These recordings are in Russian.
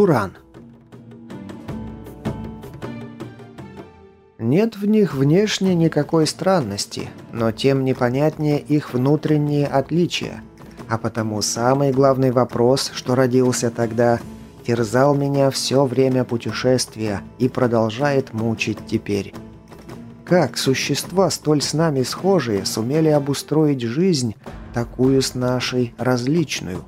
Туран. Нет в них внешне никакой странности, но тем непонятнее их внутренние отличия. А потому самый главный вопрос, что родился тогда, терзал меня все время путешествия и продолжает мучить теперь. Как существа, столь с нами схожие, сумели обустроить жизнь, такую с нашей различную?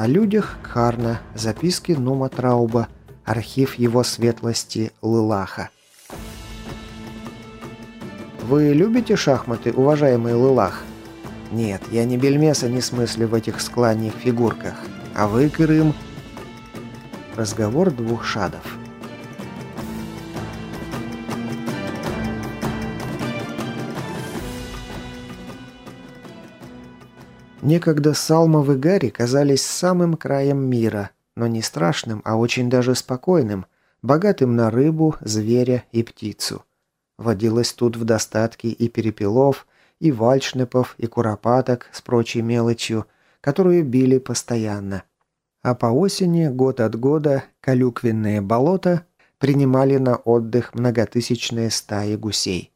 О людях Кхарна, записки Нума Трауба, архив его светлости Лылаха. Вы любите шахматы, уважаемый Лылах? Нет, я не бельмеса не смыслю в этих скланных фигурках. А вы, Крым? Разговор двух шадов. Некогда Салмов и Гарри казались самым краем мира, но не страшным, а очень даже спокойным, богатым на рыбу, зверя и птицу. Водилось тут в достатке и перепелов, и вальшнепов, и куропаток с прочей мелочью, которую били постоянно. А по осени, год от года, калюквенные болота принимали на отдых многотысячные стаи гусей.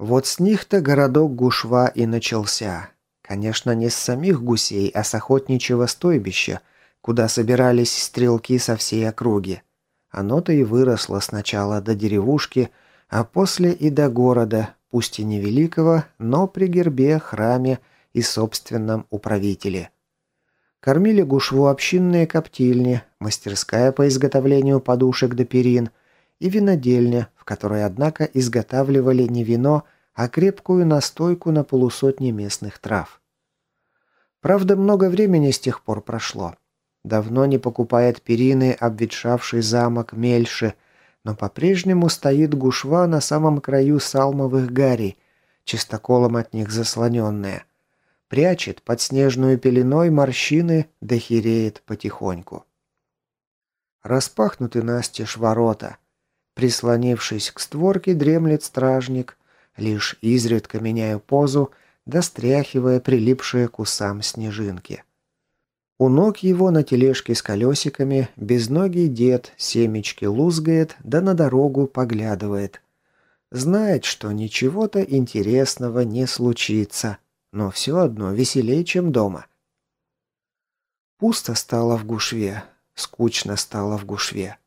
Вот с них-то городок Гушва и начался. Конечно, не с самих гусей, а с охотничьего стойбища, куда собирались стрелки со всей округи. Оно-то и выросло сначала до деревушки, а после и до города, пусть и невеликого, но при гербе, храме и собственном управителе. Кормили гушву общинные коптильни, мастерская по изготовлению подушек до перин и винодельня, в которой, однако, изготавливали не вино, а крепкую настойку на полусотни местных трав. Правда, много времени с тех пор прошло. Давно не покупает перины обветшавший замок Мельши, но по-прежнему стоит гушва на самом краю салмовых гарей, чистоколом от них заслоненная. Прячет под снежную пеленой морщины, да хереет потихоньку. Распахнуты настежь ворота. Прислонившись к створке, дремлет стражник. Лишь изредка меняю позу, достряхивая прилипшие к усам снежинки. У ног его на тележке с колесиками безногий дед семечки лузгает, да на дорогу поглядывает. Знает, что ничего-то интересного не случится, но все одно веселей, чем дома. Пусто стало в гушве, скучно стало в гушве.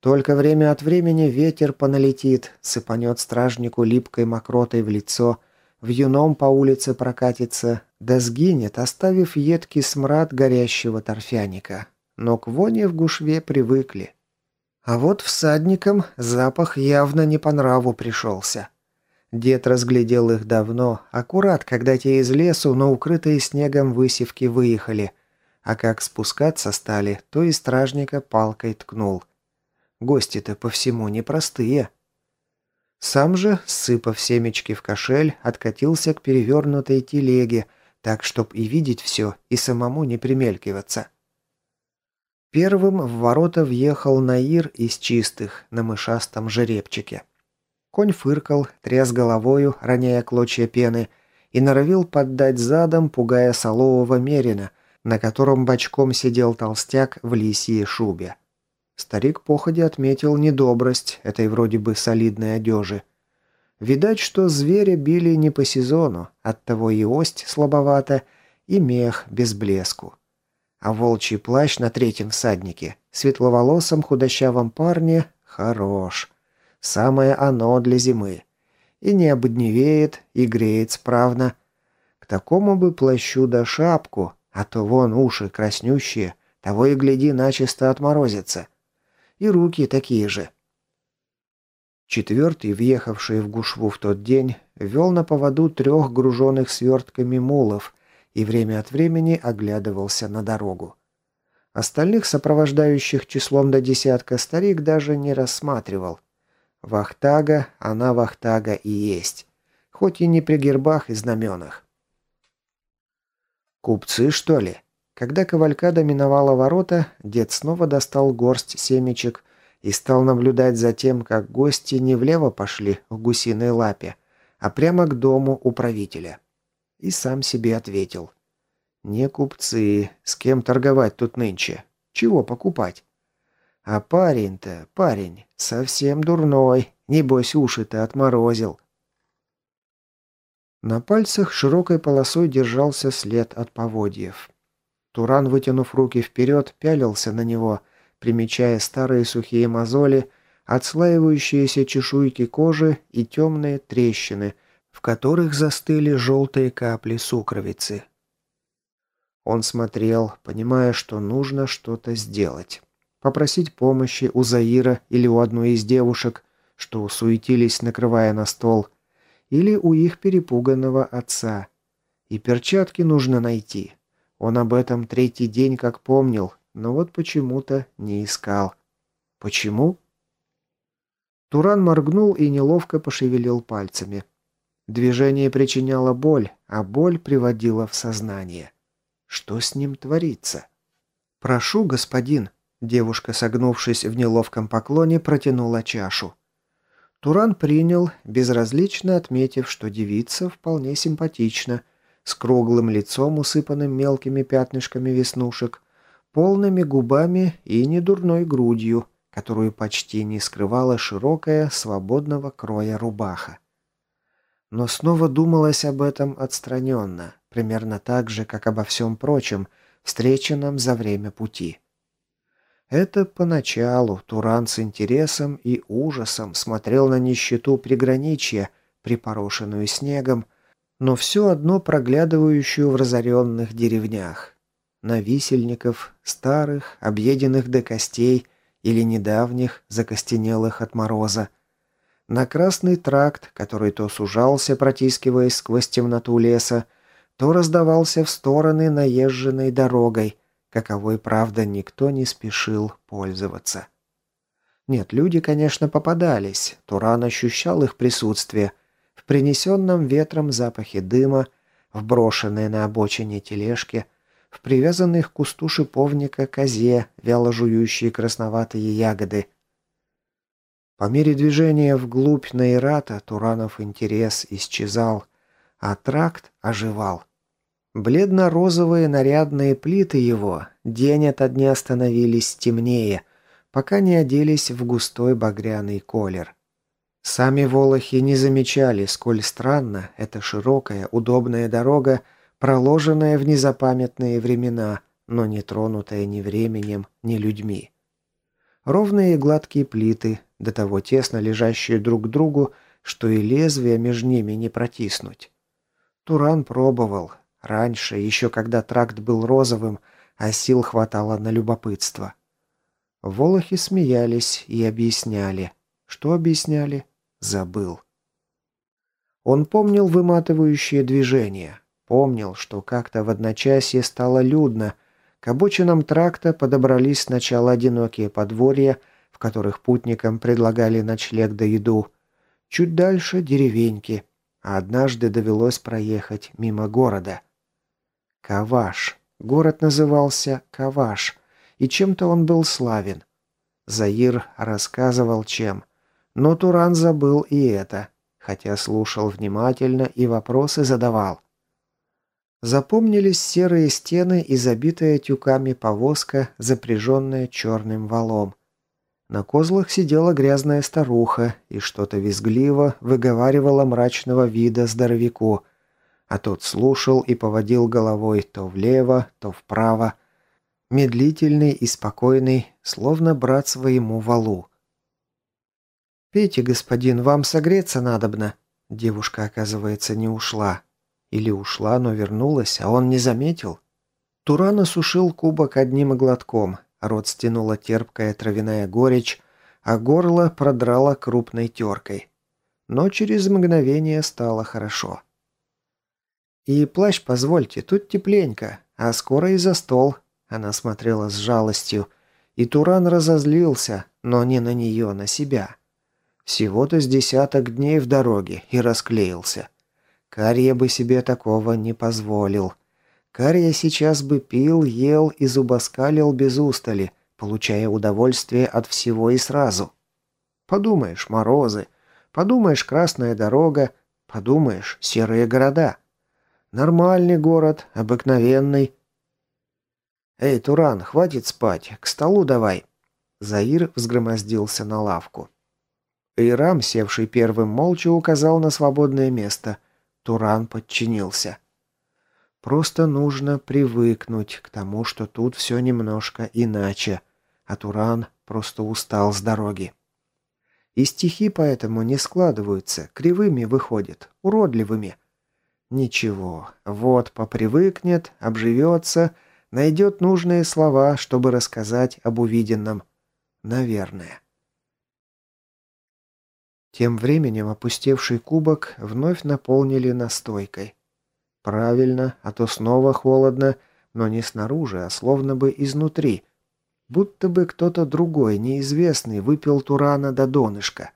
Только время от времени ветер поналетит, сыпанет стражнику липкой мокротой в лицо, в юном по улице прокатится, да сгинет, оставив едкий смрад горящего торфяника. Но к воне в гушве привыкли. А вот всадникам запах явно не по нраву пришелся. Дед разглядел их давно, аккурат, когда те из лесу на укрытые снегом высевки выехали, а как спускаться стали, то и стражника палкой ткнул. Гости-то по всему непростые. Сам же, сыпав семечки в кошель, откатился к перевернутой телеге, так, чтоб и видеть все, и самому не примелькиваться. Первым в ворота въехал Наир из чистых, на мышастом жеребчике. Конь фыркал, тряс головою, роняя клочья пены, и норовил поддать задом, пугая солового мерина, на котором бочком сидел толстяк в лисьей шубе. Старик походе отметил недобрость этой вроде бы солидной одежи. Видать, что зверя били не по сезону, оттого и ость слабовата, и мех без блеску. А волчий плащ на третьем всаднике, светловолосом худощавом парне, хорош. Самое оно для зимы. И не обдневеет, и греет справно. К такому бы плащу да шапку, а то вон уши краснющие, того и гляди, начисто отморозится и руки такие же. Четвертый, въехавший в Гушву в тот день, вел на поводу трех груженных свертками мулов и время от времени оглядывался на дорогу. Остальных сопровождающих числом до десятка старик даже не рассматривал. Вахтага, она вахтага и есть. Хоть и не при гербах и знаменах. «Купцы, что ли?» Когда кавалькада миновала ворота, дед снова достал горсть семечек и стал наблюдать за тем, как гости не влево пошли в гусиной лапе, а прямо к дому управителя. И сам себе ответил. Не купцы, с кем торговать тут нынче? Чего покупать? А парень-то, парень, совсем дурной, небось уши-то отморозил. На пальцах широкой полосой держался след от поводьев. Туран, вытянув руки вперед, пялился на него, примечая старые сухие мозоли, отслаивающиеся чешуйки кожи и темные трещины, в которых застыли желтые капли сукровицы. Он смотрел, понимая, что нужно что-то сделать. Попросить помощи у Заира или у одной из девушек, что суетились, накрывая на стол, или у их перепуганного отца. И перчатки нужно найти. Он об этом третий день как помнил, но вот почему-то не искал. Почему? Туран моргнул и неловко пошевелил пальцами. Движение причиняло боль, а боль приводила в сознание. Что с ним творится? «Прошу, господин», — девушка, согнувшись в неловком поклоне, протянула чашу. Туран принял, безразлично отметив, что девица вполне симпатична, с круглым лицом, усыпанным мелкими пятнышками веснушек, полными губами и недурной грудью, которую почти не скрывала широкая, свободного кроя рубаха. Но снова думалось об этом отстраненно, примерно так же, как обо всем прочем, встреченном за время пути. Это поначалу Туран с интересом и ужасом смотрел на нищету приграничья, припорошенную снегом, но все одно проглядывающую в разоренных деревнях. На висельников, старых, объеденных до костей или недавних, закостенелых от мороза. На красный тракт, который то сужался, протискиваясь сквозь темноту леса, то раздавался в стороны наезженной дорогой, каковой, правда, никто не спешил пользоваться. Нет, люди, конечно, попадались, Туран ощущал их присутствие, принесенном ветром запахе дыма, в брошенной на обочине тележке, в привязанной к кусту шиповника козе, вяло жующие красноватые ягоды. По мере движения вглубь Наирата Туранов интерес исчезал, а тракт оживал. Бледно-розовые нарядные плиты его день ото дня становились темнее, пока не оделись в густой багряный колер. Сами волохи не замечали, сколь странно эта широкая, удобная дорога, проложенная в незапамятные времена, но не тронутая ни временем, ни людьми. Ровные гладкие плиты, до того тесно лежащие друг к другу, что и лезвие между ними не протиснуть. Туран пробовал, Раньше, еще когда тракт был розовым, а сил хватало на любопытство. Волохи смеялись и объясняли. Что объясняли? Забыл. Он помнил выматывающие движения. Помнил, что как-то в одночасье стало людно. К обочинам тракта подобрались сначала одинокие подворья, в которых путникам предлагали ночлег да еду. Чуть дальше деревеньки, а однажды довелось проехать мимо города. Каваш. Город назывался Каваш, и чем-то он был славен. Заир рассказывал чем, но Туран забыл и это, хотя слушал внимательно и вопросы задавал. Запомнились серые стены и забитая тюками повозка, запряженная черным валом. На козлах сидела грязная старуха и что-то визгливо выговаривала мрачного вида здоровяку – а тот слушал и поводил головой то влево, то вправо. Медлительный и спокойный, словно брат своему валу. «Пейте, господин, вам согреться надобно». Девушка, оказывается, не ушла. Или ушла, но вернулась, а он не заметил. Туран осушил кубок одним глотком, рот стянула терпкая травяная горечь, а горло продрало крупной теркой. Но через мгновение стало хорошо. «И плащ позвольте, тут тепленько, а скоро и за стол». Она смотрела с жалостью, и Туран разозлился, но не на нее, на себя. Всего-то с десяток дней в дороге и расклеился. Карья бы себе такого не позволил. Карья сейчас бы пил, ел и зубоскалил без устали, получая удовольствие от всего и сразу. Подумаешь, морозы, подумаешь, красная дорога, подумаешь, серые города. Нормальный город, обыкновенный, «Эй, Туран, хватит спать, к столу давай!» Заир взгромоздился на лавку. Ирам, севший первым, молча указал на свободное место. Туран подчинился. Просто нужно привыкнуть к тому, что тут все немножко иначе, а Туран просто устал с дороги. И стихи поэтому не складываются, кривыми выходят, уродливыми. Ничего, вот попривыкнет, обживется, найдет нужные слова, чтобы рассказать об увиденном. Наверное. Тем временем опустевший кубок вновь наполнили настойкой. Правильно, а то снова холодно, но не снаружи, а словно бы изнутри. Будто бы кто-то другой, неизвестный, выпил Турана до донышка.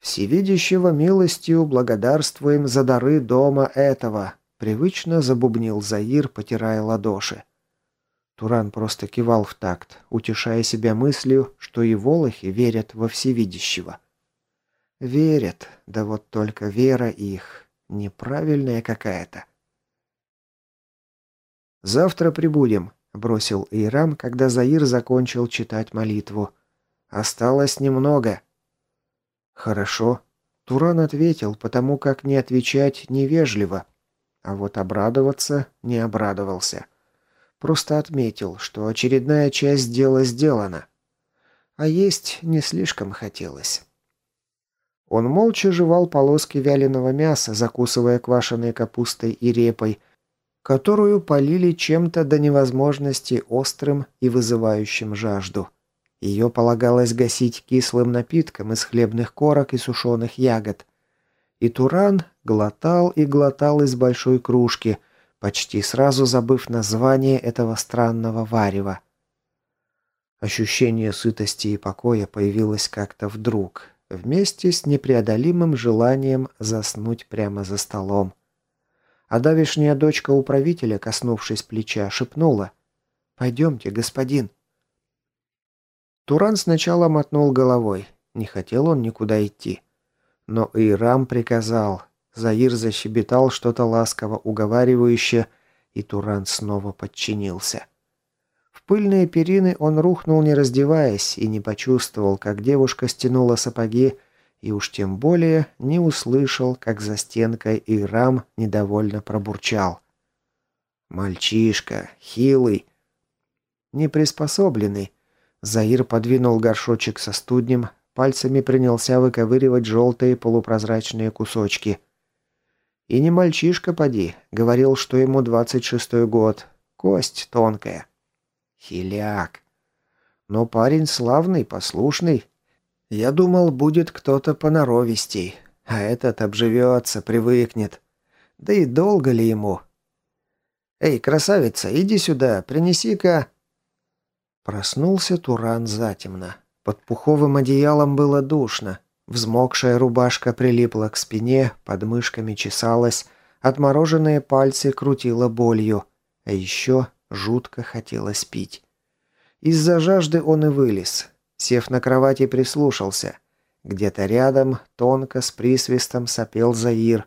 «Всевидящего милостью благодарствуем за дары дома этого», привычно забубнил Заир, потирая ладоши. Туран просто кивал в такт, утешая себя мыслью, что и волохи верят во всевидящего. Верят, да вот только вера их неправильная какая-то. «Завтра прибудем», — бросил Ирам, когда Заир закончил читать молитву. «Осталось немного». «Хорошо», — Туран ответил, потому как не отвечать невежливо, а вот обрадоваться не обрадовался. Просто отметил, что очередная часть дела сделана. А есть не слишком хотелось. Он молча жевал полоски вяленого мяса, закусывая квашеной капустой и репой, которую полили чем-то до невозможности острым и вызывающим жажду. Ее полагалось гасить кислым напитком из хлебных корок и сушеных ягод. И Туран глотал и глотал из большой кружки, почти сразу забыв название этого странного варева. Ощущение сытости и покоя появилось как-то вдруг, вместе с непреодолимым желанием заснуть прямо за столом. А давишняя дочка управителя, коснувшись плеча, шепнула «Пойдемте, господин». Туран сначала мотнул головой, не хотел он никуда идти. Но Ирам приказал, Заир защебетал что-то ласково уговаривающее, и Туран снова подчинился. В пыльные перины он рухнул, не раздеваясь, и не почувствовал, как девушка стянула сапоги, и уж тем более не услышал, как за стенкой Ирам недовольно пробурчал. «Мальчишка, хилый, неприспособленный». Заир подвинул горшочек со студнем, пальцами принялся выковыривать желтые полупрозрачные кусочки. И не мальчишка, поди. Говорил, что ему двадцать шестой год. Кость тонкая. Хиляк. Но парень славный, послушный. Я думал, будет кто-то поноровистей. А этот обживется, привыкнет. Да и долго ли ему? «Эй, красавица, иди сюда, принеси-ка...» Проснулся Туран затемно. Под пуховым одеялом было душно. Взмокшая рубашка прилипла к спине, под мышками чесалась, отмороженные пальцы крутило болью, а еще жутко хотелось пить. Из-за жажды он и вылез. Сев на кровати, прислушался. Где-то рядом, тонко, с присвистом сопел Заир.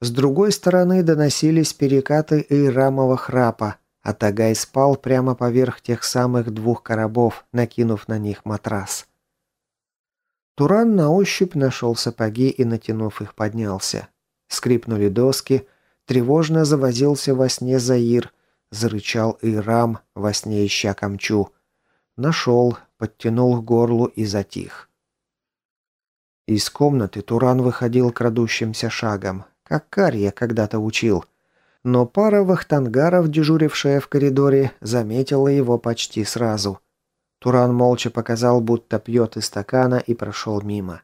С другой стороны доносились перекаты Ирамова храпа, а Тагай спал прямо поверх тех самых двух коробов, накинув на них матрас. Туран на ощупь нашел сапоги и, натянув их, поднялся. Скрипнули доски, тревожно завозился во сне Заир, зарычал Ирам, во сне ища камчу. Нашел, подтянул к горлу и затих. Из комнаты Туран выходил крадущимся шагом, как Карья когда-то учил. Но пара вахтангаров, дежурившая в коридоре, заметила его почти сразу – Туран молча показал, будто пьет из стакана и прошел мимо.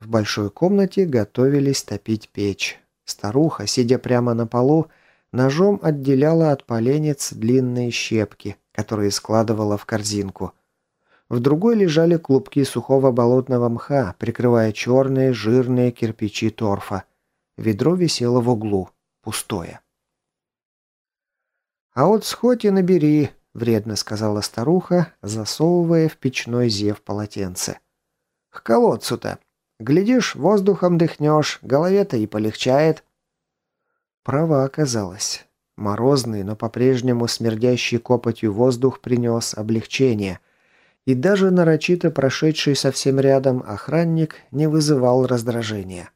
В большой комнате готовились топить печь. Старуха, сидя прямо на полу, ножом отделяла от поленец длинные щепки, которые складывала в корзинку. В другой лежали клубки сухого болотного мха, прикрывая черные жирные кирпичи торфа. Ведро висело в углу, пустое. «А вот сходь и набери», — вредно сказала старуха, засовывая в печной зев полотенце. «К колодцу-то. Глядишь, воздухом дыхнешь, голове-то и полегчает». Права оказалась. Морозный, но по-прежнему смердящий копотью воздух принес облегчение. И даже нарочито прошедший совсем рядом охранник не вызывал раздражения.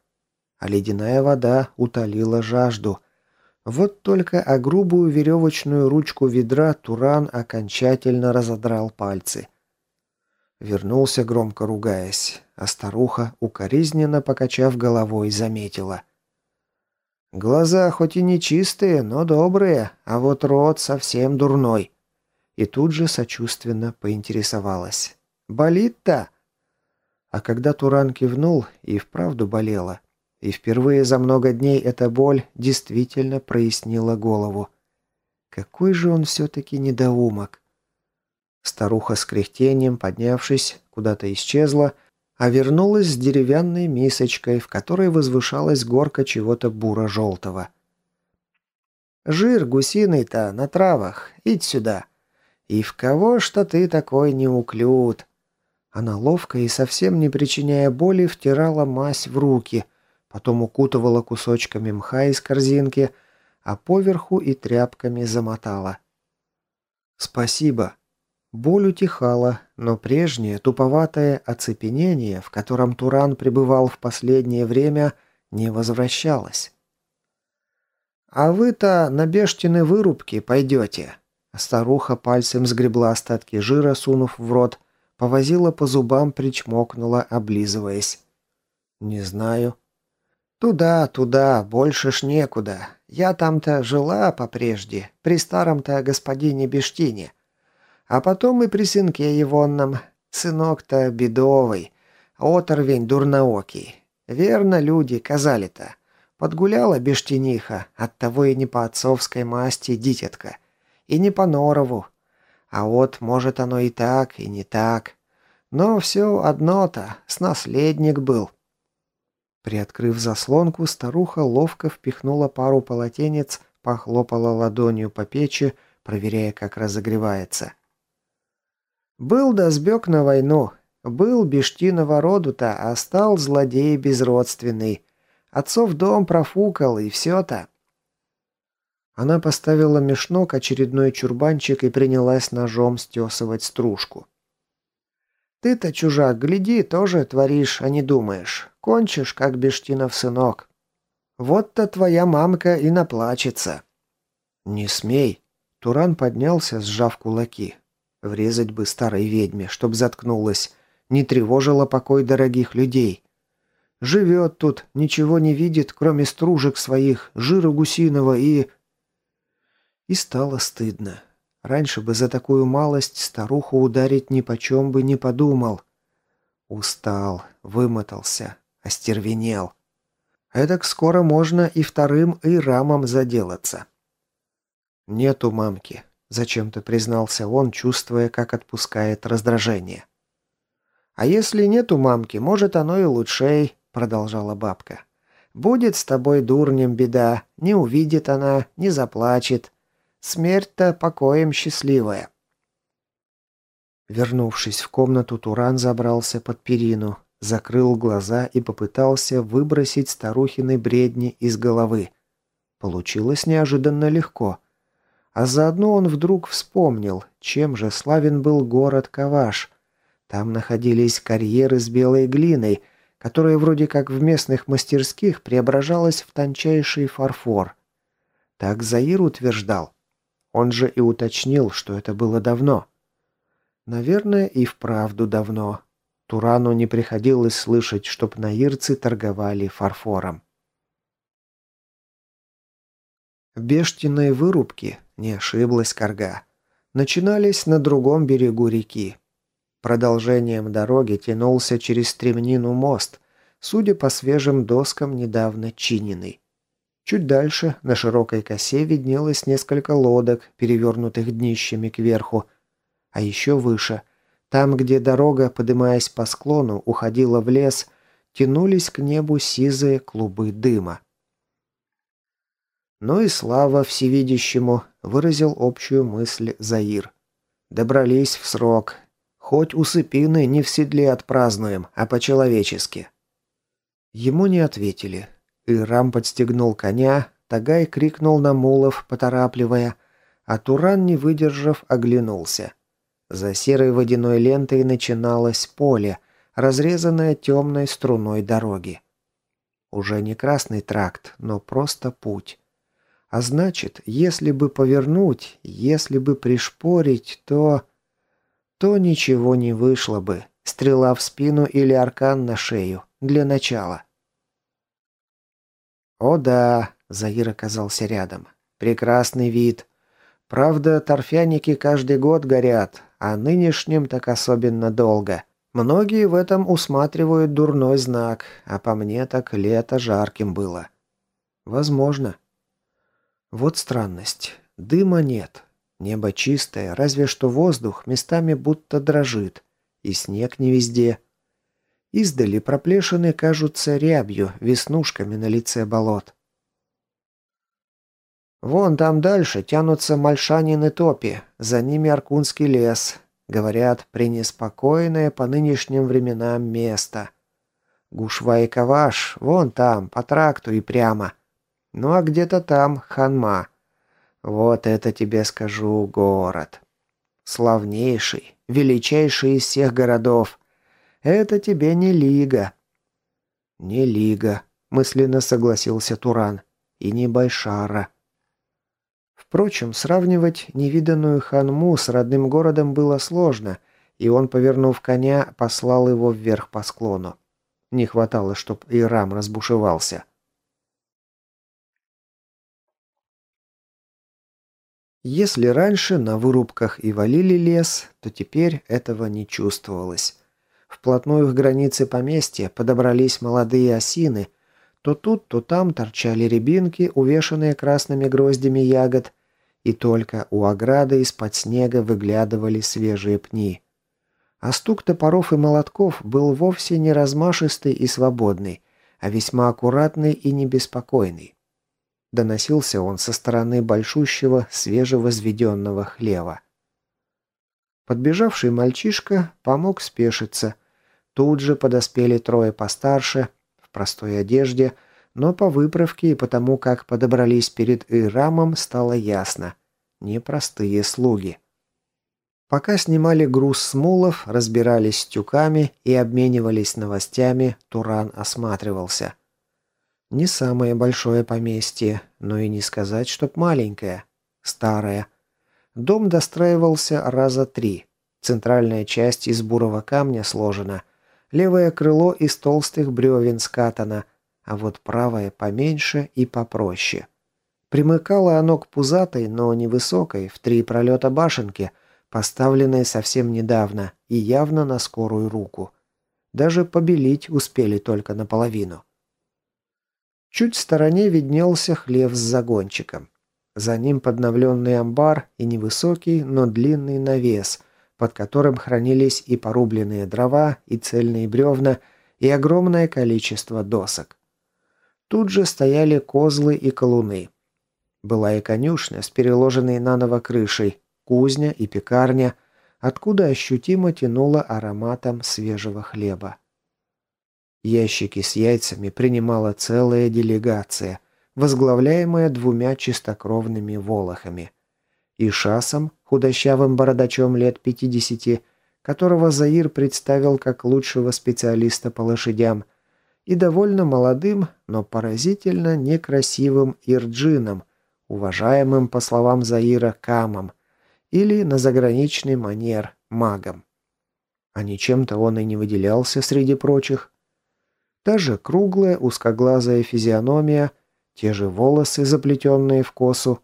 А ледяная вода утолила жажду. Вот только о грубую веревочную ручку ведра Туран окончательно разодрал пальцы. Вернулся громко ругаясь, а старуха, укоризненно покачав головой, заметила. «Глаза хоть и не чистые, но добрые, а вот рот совсем дурной». И тут же сочувственно поинтересовалась. «Болит-то?» А когда Туран кивнул, и вправду болела. И впервые за много дней эта боль действительно прояснила голову. Какой же он все-таки недоумок. Старуха с кряхтением, поднявшись, куда-то исчезла, а вернулась с деревянной мисочкой, в которой возвышалась горка чего-то буро-желтого. «Жир гусиный-то на травах. Идь сюда. И в кого что ты такой неуклюд?» Она ловко и совсем не причиняя боли втирала мазь в руки, потом укутывала кусочками мха из корзинки, а поверху и тряпками замотала. «Спасибо», Боль утихала, но прежнее туповатое оцепенение, в котором Туран пребывал в последнее время, не возвращалось. «А вы-то на бештины вырубки пойдете?» Старуха пальцем сгребла остатки жира, сунув в рот, повозила по зубам, причмокнула, облизываясь. «Не знаю». «Туда, туда, больше ж некуда. Я там-то жила попрежде, при старом-то господине Бештине. А потом и при сынке егонном. Сынок-то бедовый, оторвень дурноокий. Верно люди казали-то. Подгуляла бештениха, оттого и не по отцовской масти дитятка. И не по норову. А вот, может, оно и так, и не так. Но все одно-то, с наследник был. Приоткрыв заслонку, старуха ловко впихнула пару полотенец, похлопала ладонью по печи, проверяя, как разогревается. Был да сбег на войну. Был бештиного роду-то, а стал злодей безродственный. Отцов дом профукал, и все-то. Она поставила мешнок, очередной чурбанчик и принялась ножом стесывать стружку. «Ты-то, чужак, гляди, тоже творишь, а не думаешь. Кончишь, как Бештинов сынок. Вот-то твоя мамка и наплачется». «Не смей!» Туран поднялся, сжав кулаки. Врезать бы старой ведьме, чтоб заткнулась. Не тревожила покой дорогих людей. Живет тут, ничего не видит, кроме стружек своих, жира гусиного и... И стало стыдно. Раньше бы за такую малость старуху ударить ни почем бы не подумал. Устал, вымотался, остервенел. Эдак скоро можно и вторым и рамом заделаться. Нету мамки, Зачем-то признался он, чувствуя, как отпускает раздражение. «А если нету мамки, может, оно и лучшей», — продолжала бабка. «Будет с тобой дурнем беда, не увидит она, не заплачет. Смерть-то покоем счастливая». Вернувшись в комнату, Туран забрался под перину, закрыл глаза и попытался выбросить старухины бредни из головы. Получилось неожиданно легко — а заодно он вдруг вспомнил, чем же славен был город Каваш. Там находились карьеры с белой глиной, которая вроде как в местных мастерских преображалась в тончайший фарфор. Так Заир утверждал. Он же и уточнил, что это было давно. Наверное, и вправду давно. Турану не приходилось слышать, чтоб наирцы торговали фарфором. Бештиные вырубки не ошиблась Карга. Начинались на другом берегу реки. Продолжением дороги тянулся через стремнину мост, судя по свежим доскам, недавно чиненный. Чуть дальше, на широкой косе, виднелось несколько лодок, перевернутых днищами кверху. А еще выше, там, где дорога, подымаясь по склону, уходила в лес, тянулись к небу сизые клубы дыма. «Ну и слава всевидящему», — выразил общую мысль Заир. «Добрались в срок. Хоть усыпины не в седле отпразднуем, а по-человечески». Ему не ответили. Ирам подстегнул коня, Тагай крикнул на мулов, поторапливая, а Туран, не выдержав, оглянулся. За серой водяной лентой начиналось поле, разрезанное темной струной дороги. Уже не красный тракт, но просто путь. А значит, если бы повернуть, если бы пришпорить, то... То ничего не вышло бы. Стрела в спину или аркан на шею. Для начала. «О да», — Заир оказался рядом. «Прекрасный вид. Правда, торфяники каждый год горят, а нынешним так особенно долго. Многие в этом усматривают дурной знак, а по мне так лето жарким было. Возможно. Вот странность. Дыма нет. Небо чистое, разве что воздух местами будто дрожит. И снег не везде. Издали проплешины кажутся рябью, веснушками на лице болот. Вон там дальше тянутся Мальшанин и Топи, за ними Аркунский лес. Говорят, пренеспокойное по нынешним временам место. Гушва и Каваш, вон там, по тракту и прямо. Ну а где-то там Ханма. Вот это тебе скажу город. Славнейший, величайший из всех городов. Это тебе не Лига. Не Лига, мысленно согласился Туран. И не Байшара. Впрочем, сравнивать невиданную Ханму с родным городом было сложно, и он, повернув коня, послал его вверх по склону. Не хватало, чтоб Ирам разбушевался. Если раньше на вырубках и валили лес, то теперь этого не чувствовалось. Вплотную к границе поместья подобрались молодые осины, то тут, то там торчали рябинки, увешанные красными гроздями ягод, и только у ограды из-под снега выглядывали свежие пни. А стук топоров и молотков был вовсе не размашистый и свободный, а весьма аккуратный и небеспокойный. Доносился он со стороны большущего свежевозведенного хлева. Подбежавший мальчишка помог спешиться. Тут же подоспели трое постарше, в простой одежде – но по выправке и потому, как подобрались перед Ирамом, стало ясно. Непростые слуги. Пока снимали груз с мулов, разбирались с тюками и обменивались новостями, Туран осматривался. Не самое большое поместье, но и не сказать, чтоб маленькое. Старое. Дом достраивался раза три. Центральная часть из бурого камня сложена. Левое крыло из толстых бревен скатано – а вот правое поменьше и попроще. Примыкало оно к пузатой, но невысокой, в три пролета башенке, поставленной совсем недавно и явно на скорую руку. Даже побелить успели только наполовину. Чуть в стороне виднелся хлев с загончиком. За ним подновленный амбар и невысокий, но длинный навес, под которым хранились и порубленные дрова, и цельные бревна, и огромное количество досок. Тут же стояли козлы и колуны. Была и конюшня с переложенной наново крышей, кузня и пекарня, откуда ощутимо тянуло ароматом свежего хлеба. Ящики с яйцами принимала целая делегация, возглавляемая двумя чистокровными волохами. И шасом, худощавым бородачом лет пятидесяти, которого Заир представил как лучшего специалиста по лошадям – и довольно молодым, но поразительно некрасивым Ирджином, уважаемым, по словам Заира, Камом, или на заграничный манер магом. А ничем-то он и не выделялся среди прочих. Та же круглая узкоглазая физиономия, те же волосы, заплетенные в косу,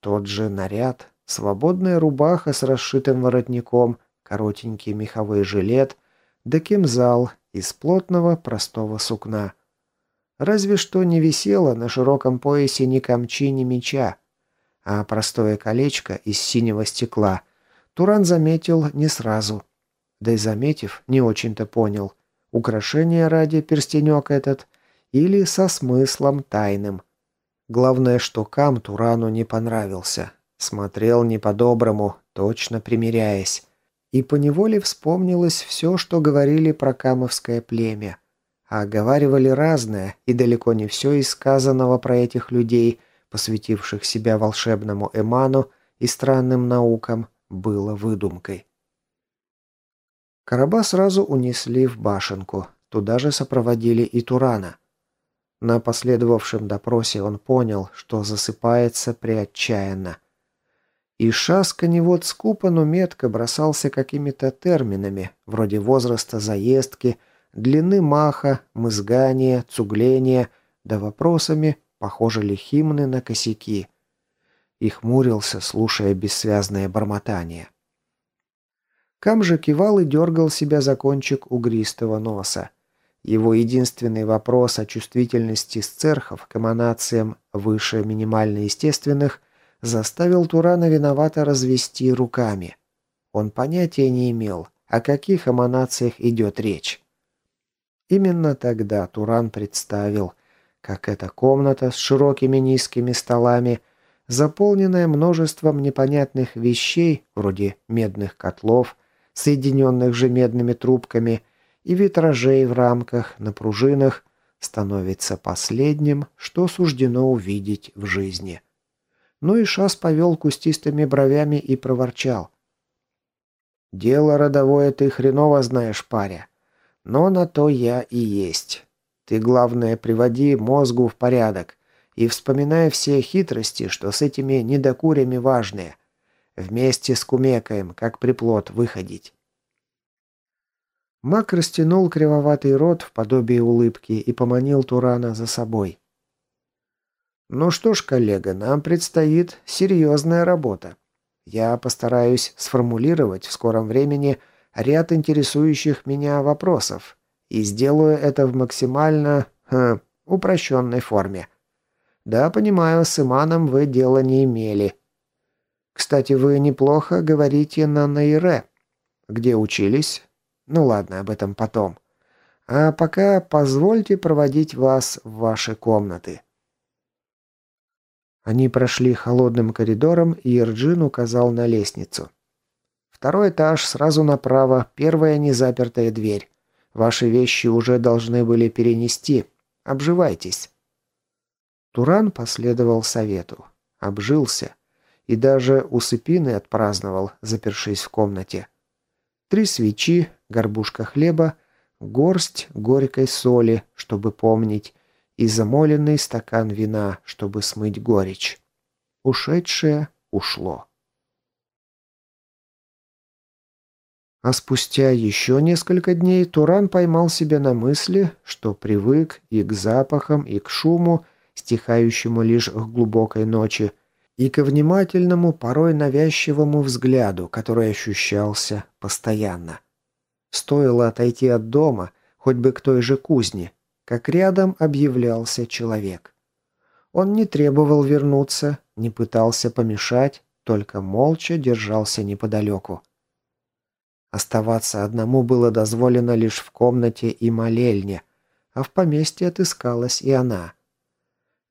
тот же наряд, свободная рубаха с расшитым воротником, коротенький меховой жилет, да кемзал из плотного простого сукна. Разве что не висело на широком поясе ни камчи, ни меча, а простое колечко из синего стекла Туран заметил не сразу. Да и заметив, не очень-то понял, украшение ради перстенек этот или со смыслом тайным. Главное, что Кам Турану не понравился. Смотрел не по-доброму, точно примиряясь. И поневоле вспомнилось все, что говорили про камовское племя. А оговаривали разное, и далеко не все из сказанного про этих людей посвятивших себя волшебному эману и странным наукам, было выдумкой. Короба сразу унесли в башенку, туда же сопроводили и Турана. На последовавшем допросе он понял, что засыпается преотчаянно. И Шасканевод скупо, но метко бросался какими-то терминами, вроде возраста заездки, длины маха, мызгания, цугления, да вопросами, похожи ли химны на косяки. И хмурился, слушая бессвязное бормотание. Кам же кивал и дергал себя за кончик угристого носа. Его единственный вопрос о чувствительности сцерхов к эманациям выше минимально естественных заставил Турана виновато развести руками. Он понятия не имел, о каких эманациях идет речь. Именно тогда Туран представил, как эта комната с широкими низкими столами, заполненная множеством непонятных вещей, вроде медных котлов, соединенных же медными трубками, и витражей в рамках на пружинах, становится последним, что суждено увидеть в жизни. Ну и Шас повел кустистыми бровями и проворчал. «Дело родовое ты хреново знаешь, паря. Но на то я и есть. Ты, главное, приводи мозгу в порядок и вспоминай все хитрости, что с этими недокурями важные. Вместе с кумекаем, как приплод, выходить». Мак растянул кривоватый рот в подобие улыбки и поманил Турана за собой. «Ну что ж, коллега, нам предстоит серьезная работа. Я постараюсь сформулировать в скором времени ряд интересующих меня вопросов и сделаю это в максимально хм, упрощенной форме. Да, понимаю, с Иманом вы дела не имели. Кстати, вы неплохо говорите на Нейре. Где учились? Ну ладно, об этом потом. А пока позвольте проводить вас в ваши комнаты. Они прошли холодным коридором, и Ирджин указал на лестницу. Второй этаж, сразу направо, первая незапертая дверь. Ваши вещи уже должны были перенести. Обживайтесь. Туран последовал совету. Обжился. И даже усыпины отпраздновал, запершись в комнате. Три свечи, горбушка хлеба, горсть горькой соли, чтобы помнить, и замоленный стакан вина, чтобы смыть горечь. Ушедшее ушло. А спустя еще несколько дней Туран поймал себя на мысли, что привык и к запахам, и к шуму, стихающему лишь к глубокой ночи, и ко внимательному, порой навязчивому взгляду, который ощущался постоянно. Стоило отойти от дома, хоть бы к той же кузне, как рядом объявлялся человек. Он не требовал вернуться, не пытался помешать, только молча держался неподалеку. Оставаться одному было дозволено лишь в комнате и молельне, а в поместье отыскалась и она.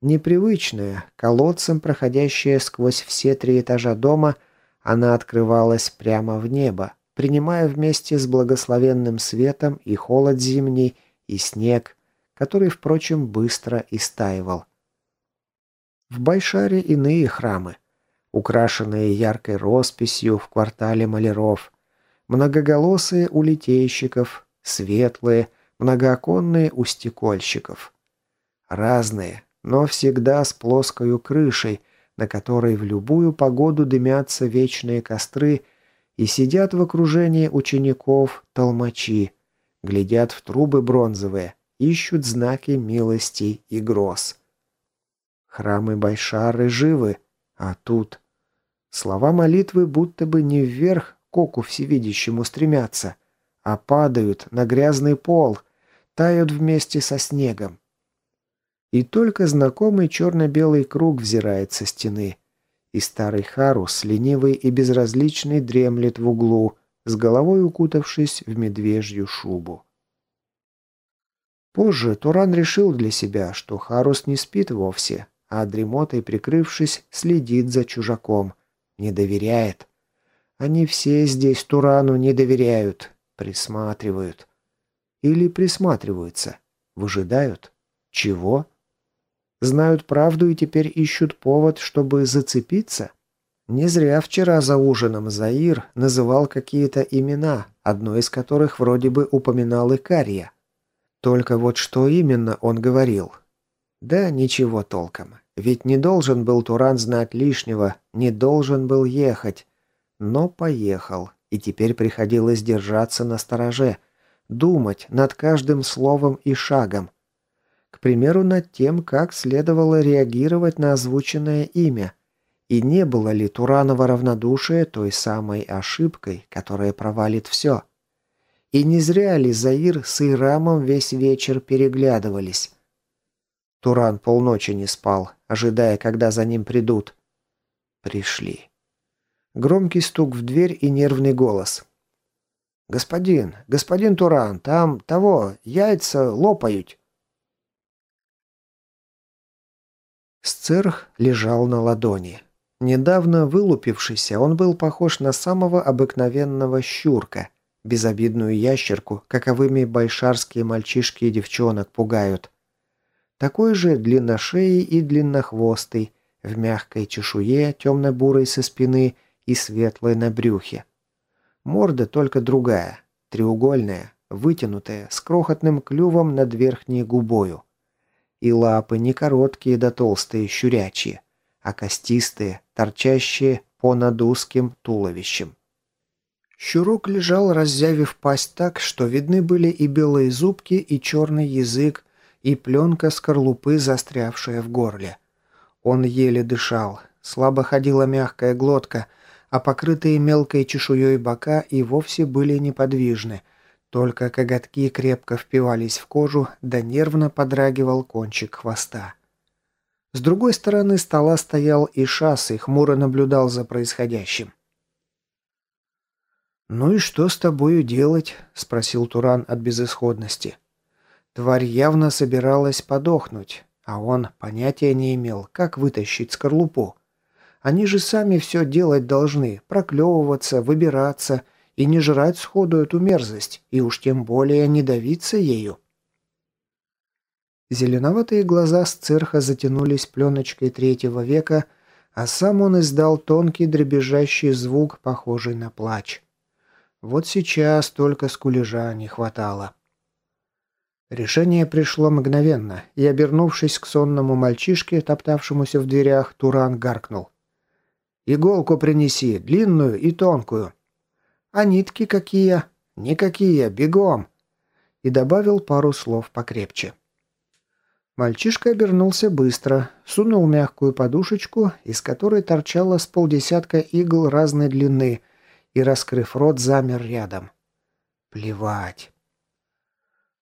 Непривычная, колодцем проходящая сквозь все три этажа дома, она открывалась прямо в небо, принимая вместе с благословенным светом и холод зимний, и снег, который, впрочем, быстро истаивал. В Байшаре иные храмы, украшенные яркой росписью в квартале маляров, многоголосые у литейщиков, светлые, многооконные у стекольщиков. Разные, но всегда с плоскою крышей, на которой в любую погоду дымятся вечные костры – и сидят в окружении учеников толмачи, глядят в трубы бронзовые, ищут знаки милости и гроз. Храмы Байшары живы, а тут... Слова молитвы будто бы не вверх к оку всевидящему стремятся, а падают на грязный пол, тают вместе со снегом. И только знакомый черно-белый круг взирает со стены — и старый Харус, ленивый и безразличный, дремлет в углу, с головой укутавшись в медвежью шубу. Позже Туран решил для себя, что Харус не спит вовсе, а дремотой прикрывшись, следит за чужаком, не доверяет. Они все здесь Турану не доверяют, присматривают. Или присматриваются, выжидают. Чего? Знают правду и теперь ищут повод, чтобы зацепиться? Не зря вчера за ужином Заир называл какие-то имена, одно из которых вроде бы упоминал Икария. Только вот что именно он говорил? Да ничего толком. Ведь не должен был Туран знать лишнего, не должен был ехать. Но поехал, и теперь приходилось держаться на стороже, думать над каждым словом и шагом. Примеру, над тем, как следовало реагировать на озвученное имя. И не было ли Туранова равнодушие той самой ошибкой, которая провалит все? И не зря ли Заир с Ирамом весь вечер переглядывались? Туран полночи не спал, ожидая, когда за ним придут. Пришли. Громкий стук в дверь и нервный голос. «Господин, господин Туран, там того, яйца лопают». Сцерх лежал на ладони. Недавно вылупившийся, он был похож на самого обыкновенного щурка, безобидную ящерку, каковыми байшарские мальчишки и девчонок пугают. Такой же длинношеей и длиннохвостый, в мягкой чешуе, темно-бурой со спины и светлой на брюхе. Морда только другая, треугольная, вытянутая, с крохотным клювом над верхней губою. И лапы не короткие да толстые, щурячие, а костистые, торчащие по над узким туловищем. Щурок лежал, раззявив пасть так, что видны были и белые зубки, и черный язык, и пленка скорлупы, застрявшая в горле. Он еле дышал, слабо ходила мягкая глотка, а покрытые мелкой чешуей бока и вовсе были неподвижны, только коготки крепко впивались в кожу, да нервно подрагивал кончик хвоста. С другой стороны стола стоял Ишас и хмуро наблюдал за происходящим. «Ну и что с тобою делать?» – спросил Туран от безысходности. Тварь явно собиралась подохнуть, а он понятия не имел, как вытащить скорлупу. Они же сами все делать должны, проклевываться, выбираться и не жрать сходу эту мерзость, и уж тем более не давиться ею. Зеленоватые глаза сцерха затянулись пленочкой третьего века, а сам он издал тонкий дребезжащий звук, похожий на плач. Вот сейчас только скулежа не хватало. Решение пришло мгновенно, и, обернувшись к сонному мальчишке, топтавшемуся в дверях, Туран гаркнул. «Иголку принеси, длинную и тонкую». «А нитки какие?» «Никакие, бегом!» И добавил пару слов покрепче. Мальчишка обернулся быстро, сунул мягкую подушечку, из которой торчало с полдесятка игл разной длины, и, раскрыв рот, замер рядом. «Плевать!»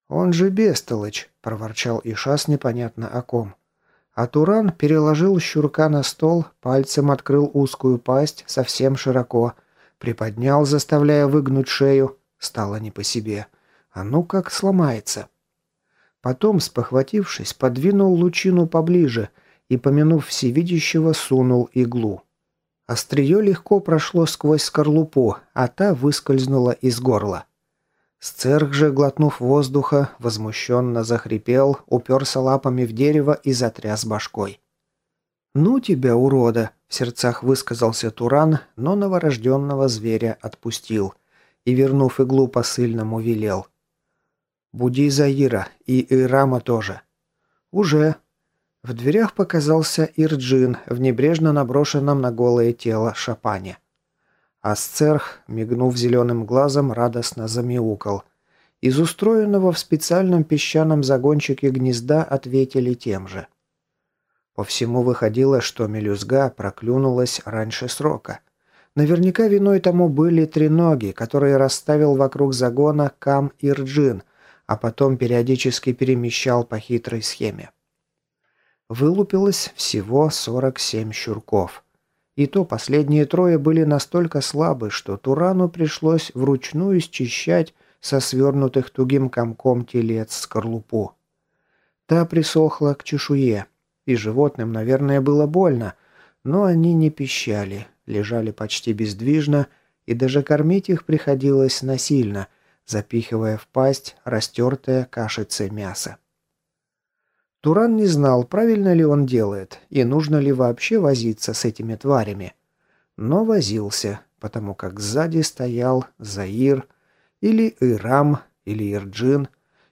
«Он же бестолочь», — проворчал Ишас непонятно о ком. А Туран переложил щурка на стол, пальцем открыл узкую пасть совсем широко, приподнял, заставляя выгнуть шею. Стало не по себе. А ну как сломается. Потом, спохватившись, подвинул лучину поближе и, помянув всевидящего, сунул иглу. Острие легко прошло сквозь скорлупу, а та выскользнула из горла. Сцерх же, глотнув воздуха, возмущенно захрипел, уперся лапами в дерево и затряс башкой. «Ну тебя, урода!» – в сердцах высказался Туран, но новорожденного зверя отпустил и, вернув иглу посыльному, велел. «Буди Заира и Ирама тоже». «Уже». В дверях показался Ирджин в небрежно наброшенном на голое тело шапане. Асцерх, мигнув зеленым глазом, радостно замяукал. Из устроенного в специальном песчаном загончике гнезда ответили тем же. По всему выходило, что мелюзга проклюнулась раньше срока. Наверняка виной тому были треноги, которые расставил вокруг загона Кам Ирджин, а потом периодически перемещал по хитрой схеме. Вылупилось всего 47 щурков. И то последние трое были настолько слабы, что Турану пришлось вручную счищать со свернутых тугим комком телец скорлупу. Та присохла к чешуе, и животным, наверное, было больно, но они не пищали, лежали почти бездвижно, и даже кормить их приходилось насильно, запихивая в пасть растертое кашицей мясо. Туран не знал, правильно ли он делает, и нужно ли вообще возиться с этими тварями. Но возился, потому как сзади стоял Заир, или Ирам, или Ирджин,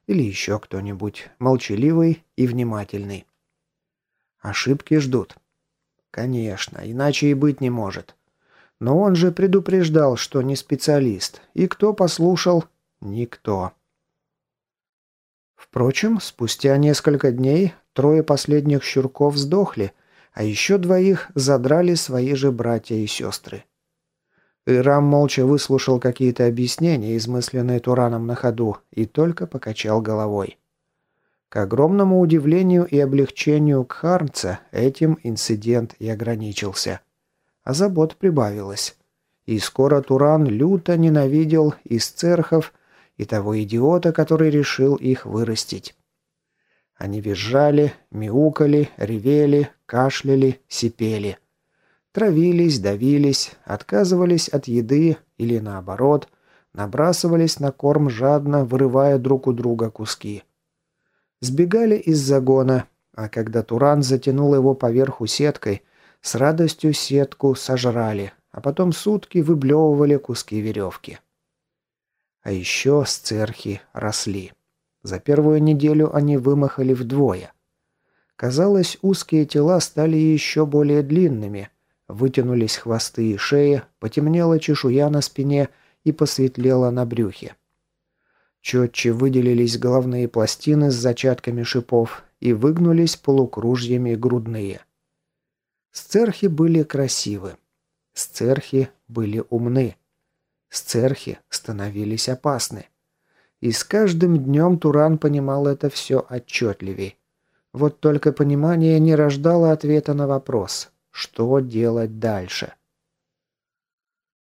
или еще кто-нибудь, молчаливый и внимательный. Ошибки ждут. Конечно, иначе и быть не может. Но он же предупреждал, что не специалист. И кто послушал? Никто. Впрочем, спустя несколько дней трое последних щурков сдохли, а еще двоих задрали свои же братья и сестры. Ирам молча выслушал какие-то объяснения, измысленные Тураном на ходу, и только покачал головой. К огромному удивлению и облегчению Кхарнца этим инцидент и ограничился. А забот прибавилось. И скоро Туран люто ненавидел и сцерхов, и того идиота, который решил их вырастить. Они визжали, мяукали, ревели, кашляли, сипели. Травились, давились, отказывались от еды или наоборот, набрасывались на корм жадно, вырывая друг у друга куски. Сбегали из загона, а когда Туран затянул его поверху сеткой, с радостью сетку сожрали, а потом сутки выблевывали куски веревки. А еще сцерхи росли. За первую неделю они вымахали вдвое. Казалось, узкие тела стали еще более длинными, вытянулись хвосты и шеи, потемнела чешуя на спине и посветлела на брюхе. Четче выделились головные пластины с зачатками шипов и выгнулись полукружьями грудные. Сцерхи были красивы. Сцерхи были умны. Сцерхи становились опасны. И с каждым днем Туран понимал это все отчетливей. Вот только понимание не рождало ответа на вопрос, что делать дальше.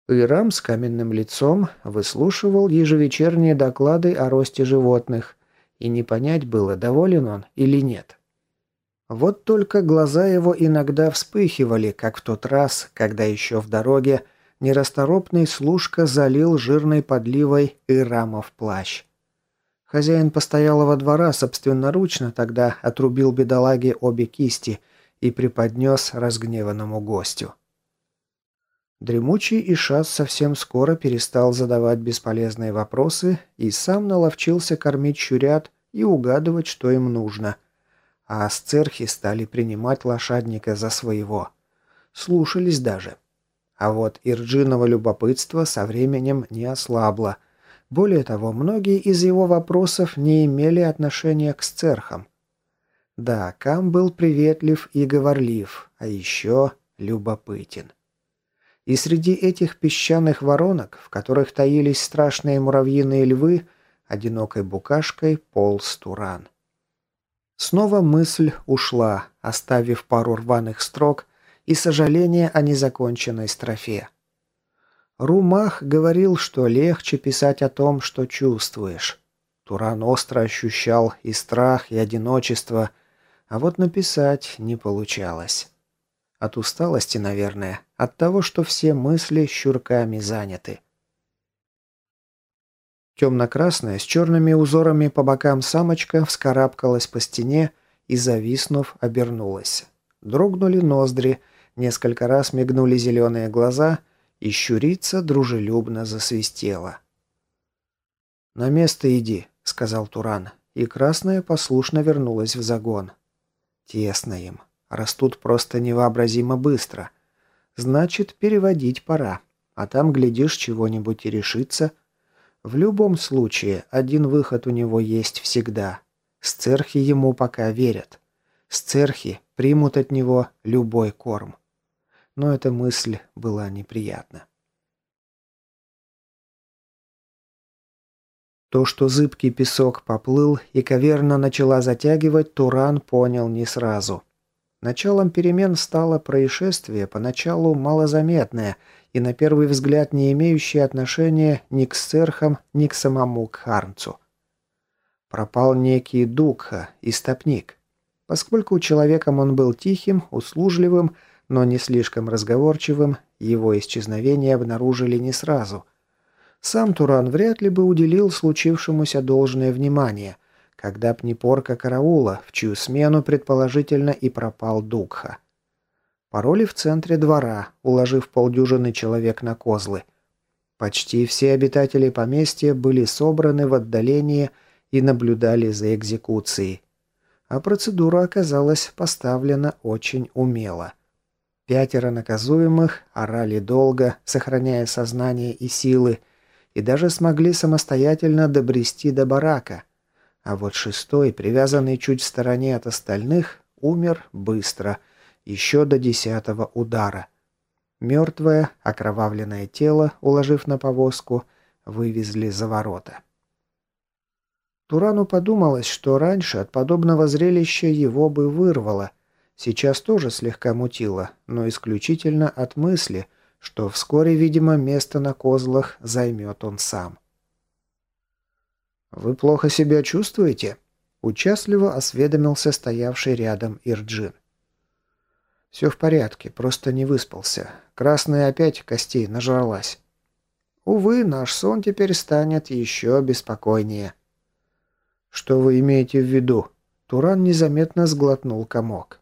Ирам с каменным лицом выслушивал ежевечерние доклады о росте животных, и не понять было, доволен он или нет. Вот только глаза его иногда вспыхивали, как в тот раз, когда еще в дороге нерасторопный служка залил жирной подливой Ирама в плащ. Хозяин постоялого двора собственноручно тогда отрубил бедолаге обе кисти и преподнес разгневанному гостю. Дремучий Ишас совсем скоро перестал задавать бесполезные вопросы и сам наловчился кормить щурят и угадывать, что им нужно. А сцерхи стали принимать лошадника за своего. Слушались даже. А вот Ирджиново любопытство со временем не ослабло. Более того, многие из его вопросов не имели отношения к сцерхам. Да, Кам был приветлив и говорлив, а еще любопытен. И среди этих песчаных воронок, в которых таились страшные муравьиные львы, одинокой букашкой полз Туран. Снова мысль ушла, оставив пару рваных строк и сожаление о незаконченной строфе. Румах говорил, что легче писать о том, что чувствуешь. Туран остро ощущал и страх, и одиночество, а вот написать не получалось. От усталости, наверное. От того, что все мысли щурками заняты. Темно-красная, с черными узорами по бокам самочка вскарабкалась по стене и, зависнув, обернулась. Дрогнули ноздри, несколько раз мигнули зеленые глаза, и щурица дружелюбно засвистела. «На место иди», — сказал Туран, и красная послушно вернулась в загон. Тесно им. Растут просто невообразимо быстро. Значит, переводить пора. А там, глядишь, чего-нибудь и решится. В любом случае, один выход у него есть всегда. Сцерхи ему пока верят. Сцерхи примут от него любой корм. Но эта мысль была неприятна. То, что зыбкий песок поплыл и каверна начала затягивать, Туран понял не сразу. Началом перемен стало происшествие, поначалу малозаметное и на первый взгляд не имеющее отношения ни к сцерхам, ни к самому Кхарнцу. Пропал некий Дукха, истопник. Поскольку человеком он был тихим, услужливым, но не слишком разговорчивым, его исчезновение обнаружили не сразу. Сам Туран вряд ли бы уделил случившемуся должное внимание, когда б не порка караула, в чью смену предположительно и пропал Дукха. Пароли в центре двора, уложив полдюжины человек на козлы. Почти все обитатели поместья были собраны в отдалении и наблюдали за экзекуцией. А процедура оказалась поставлена очень умело. Пятеро наказуемых орали долго, сохраняя сознание и силы, и даже смогли самостоятельно добрести до барака. А вот шестой, привязанный чуть в стороне от остальных, умер быстро, еще до десятого удара. Мертвое, окровавленное тело, уложив на повозку, вывезли за ворота. Турану подумалось, что раньше от подобного зрелища его бы вырвало. Сейчас тоже слегка мутило, но исключительно от мысли – что вскоре, видимо, место на козлах займет он сам. «Вы плохо себя чувствуете?» – участливо осведомился стоявший рядом Ирджин. «Все в порядке, просто не выспался. Красная опять костей нажралась. Увы, наш сон теперь станет еще беспокойнее». «Что вы имеете в виду?» Туран незаметно сглотнул комок.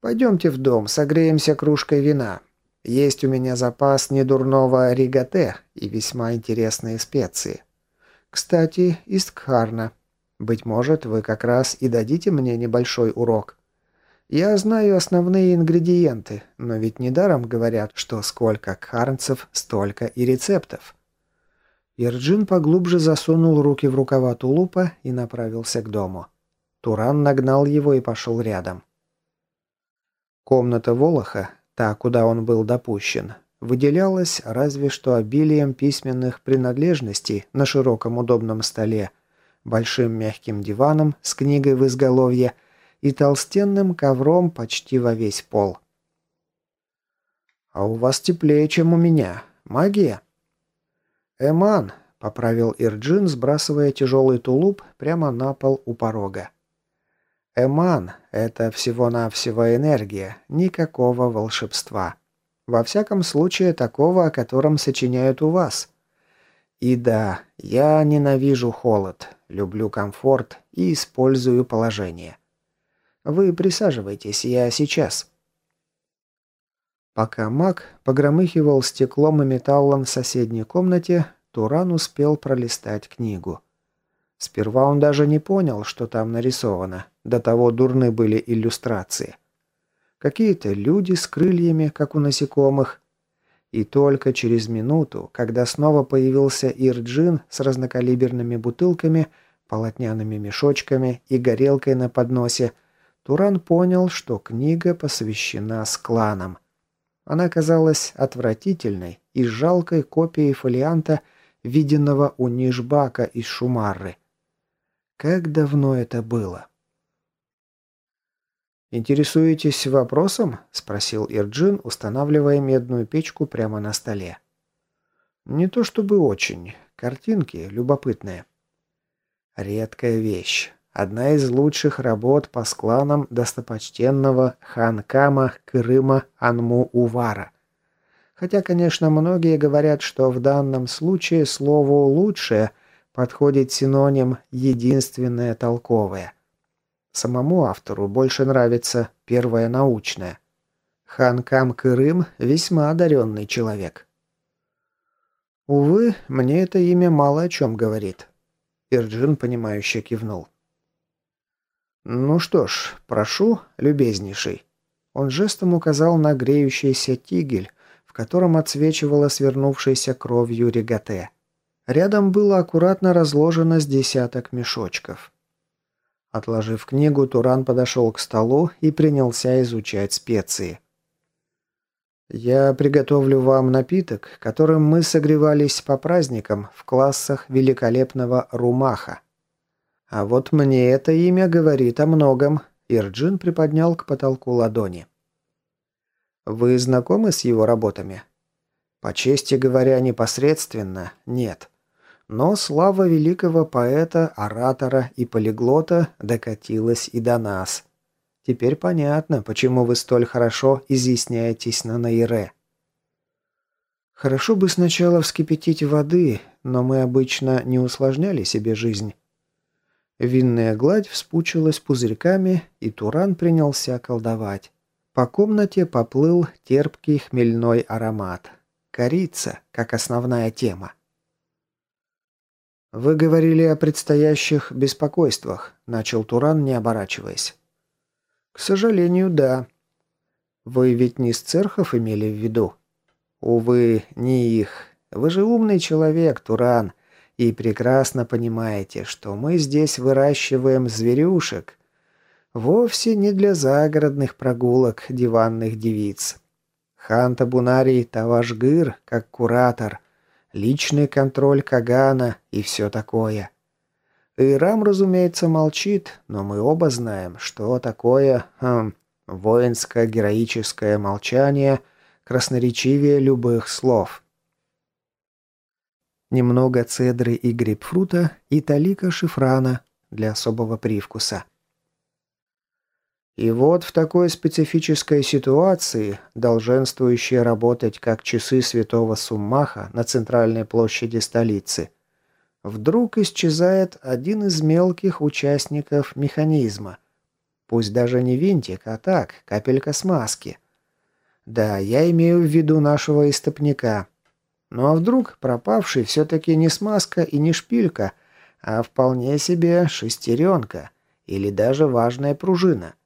«Пойдемте в дом, согреемся кружкой вина. Есть у меня запас недурного ригате и весьма интересные специи. Кстати, из Кхарна. Быть может, вы как раз и дадите мне небольшой урок. Я знаю основные ингредиенты, но ведь недаром говорят, что сколько кхарнцев, столько и рецептов. Ирджин поглубже засунул руки в рукава тулупа и направился к дому. Туран нагнал его и пошел рядом. Комната Волоха та, куда он был допущен, выделялась разве что обилием письменных принадлежностей на широком удобном столе, большим мягким диваном с книгой в изголовье и толстенным ковром почти во весь пол. «А у вас теплее, чем у меня. Магия?» «Эман», — поправил Ирджин, сбрасывая тяжелый тулуп прямо на пол у порога. Эман — это всего-навсего энергия, никакого волшебства. Во всяком случае, такого, о котором сочиняют у вас. И да, я ненавижу холод, люблю комфорт и использую положение. Вы присаживайтесь, я сейчас. Пока маг погромыхивал стеклом и металлом в соседней комнате, Туран успел пролистать книгу. Сперва он даже не понял, что там нарисовано. До того дурны были иллюстрации. Какие-то люди с крыльями, как у насекомых. И только через минуту, когда снова появился Ирджин с разнокалиберными бутылками, полотняными мешочками и горелкой на подносе, Туран понял, что книга посвящена скланам. Она казалась отвратительной и жалкой копией фолианта, виденного у Нишбака из Шумарры. Как давно это было? «Интересуетесь вопросом?» – спросил Ирджин, устанавливая медную печку прямо на столе. «Не то чтобы очень. Картинки любопытные». «Редкая вещь. Одна из лучших работ по скланам достопочтенного ханкама Крыма Анму Увара. Хотя, конечно, многие говорят, что в данном случае слово «лучшее» подходит синоним «единственное толковое». Самому автору больше нравится первое научное. Хан Кам Кырым весьма одаренный человек. Увы, мне это имя мало о чем говорит. Ирджин, понимающе кивнул. «Ну что ж, прошу, любезнейший». Он жестом указал на греющийся тигель, в котором отсвечивала свернувшейся кровью регате. Рядом было аккуратно разложено с десяток мешочков. Отложив книгу, Туран подошел к столу и принялся изучать специи. «Я приготовлю вам напиток, которым мы согревались по праздникам в классах великолепного Румаха. А вот мне это имя говорит о многом», — Ирджин приподнял к потолку ладони. «Вы знакомы с его работами?» «По чести говоря, непосредственно, нет». Но слава великого поэта, оратора и полиглота докатилась и до нас. Теперь понятно, почему вы столь хорошо изъясняетесь на Наире. Хорошо бы сначала вскипятить воды, но мы обычно не усложняли себе жизнь. Винная гладь вспучилась пузырьками, и Туран принялся колдовать. По комнате поплыл терпкий хмельной аромат. Корица, как основная тема. «Вы говорили о предстоящих беспокойствах», – начал Туран, не оборачиваясь. «К сожалению, да. Вы ведь не Сцерхов имели в виду?» «Увы, не их. Вы же умный человек, Туран, и прекрасно понимаете, что мы здесь выращиваем зверюшек. Вовсе не для загородных прогулок диванных девиц. Ханта Бунарий Тавашгыр, как куратор, личный контроль Кагана и все такое. Ирам, разумеется, молчит, но мы оба знаем, что такое хм, воинско-героическое молчание красноречивее любых слов. Немного цедры и грейпфрута и талика шифрана для особого привкуса. И вот в такой специфической ситуации, долженствующей работать как часы святого Суммаха на центральной площади столицы, вдруг исчезает один из мелких участников механизма. Пусть даже не винтик, а так, капелька смазки. Да, я имею в виду нашего истопника. Ну а вдруг пропавший все-таки не смазка и не шпилька, а вполне себе шестеренка или даже важная пружина –